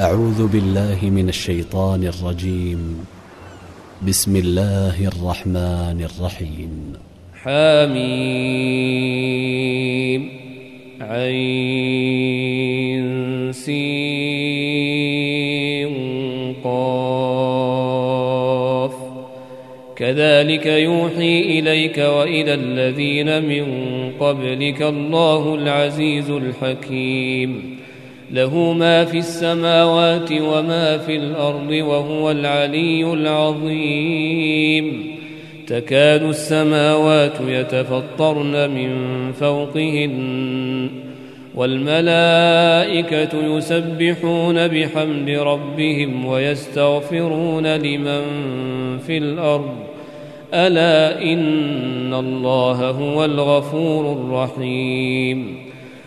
أعوذ بالله من الشيطان الرجيم. بسم الله الرحمن الرحيم. حميم. عين. سين. قاف. كذلك يوحي إليك وإلى الذين من قبلك الله العزيز الحكيم. له ما في السماوات وما في الأرض وهو العلي العظيم. تكاد السماوات يتفطرن من فوقهن والملائكة يسبحون بحمد ربهم ويستغفرون لمن في الأرض. ألا إن الله هو الغفور الرحيم.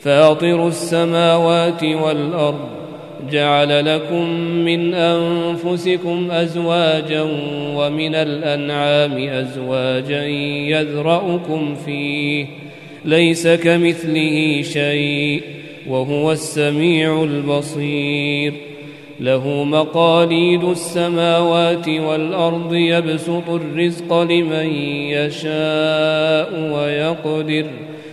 فاطر السماوات والأرض جعل لكم من أنفسكم أزواجا ومن الأنعام أزواجا يذرأكم فيه ليس كمثله شيء وهو السميع البصير له مقاليد السماوات والأرض يبسط الرزق لمن يشاء ويقدر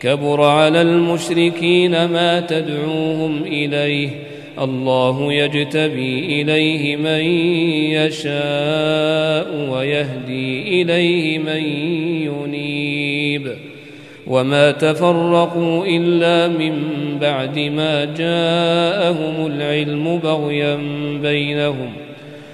كبر على المشركين ما تدعوهم إليه. الله يجتبي إليه من يشاء ويهدي إليه من ينيب. وما تفرقوا إلا من بعد ما جاءهم العلم بغيا بينهم.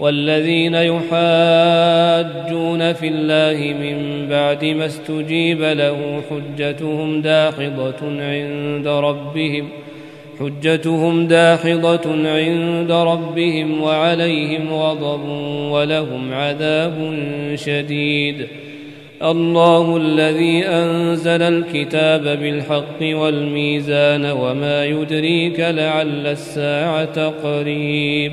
والذين يحاجون في الله من بعد ما استجيب له حجتهم داحضة عند ربهم حجتهم داحضة عند ربهم وعليهم غضب ولهم عذاب شديد. الله الذي أنزل الكتاب بالحق والميزان وما يدريك لعل الساعة قريب.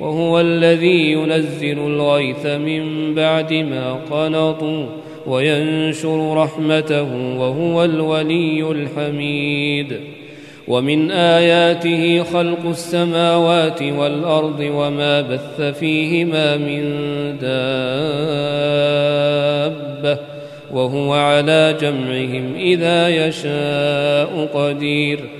وهو الذي ينزل الغيث من بعد ما قنطوا وينشر رحمته وهو الولي الحميد. ومن آياته خلق السماوات والأرض وما بث فيهما من دابة وهو على جمعهم إذا يشاء قدير.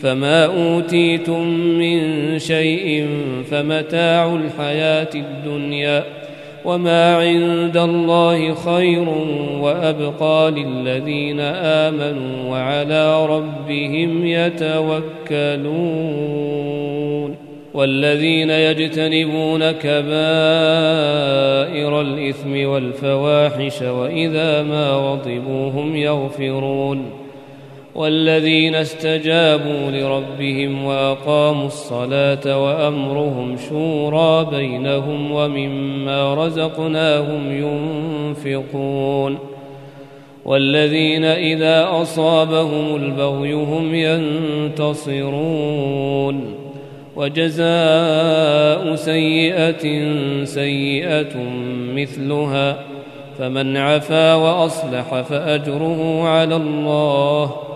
فما أوتيتم من شيء فمتاع الحياة الدنيا وما عند الله خير وأبقى للذين آمنوا وعلى ربهم يتوكلون والذين يجتنبون كبائر الإثم والفواحش وإذا ما غضبوا هم يغفرون والذين استجابوا لربهم وأقاموا الصلاة وأمرهم شورى بينهم ومما رزقناهم ينفقون والذين إذا أصابهم البغي هم ينتصرون وجزاء سيئة سيئة مثلها فمن عفا وأصلح فأجره على الله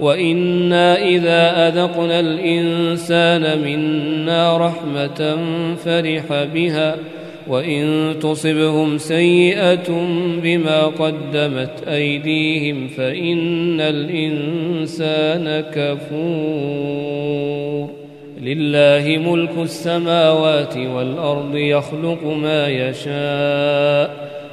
وأنا اذا اذقنا الانسان منا رحمه فرح بها وان تصبهم سيئه بما قدمت ايديهم فان الانسان كفور لله ملك السماوات والارض يخلق ما يشاء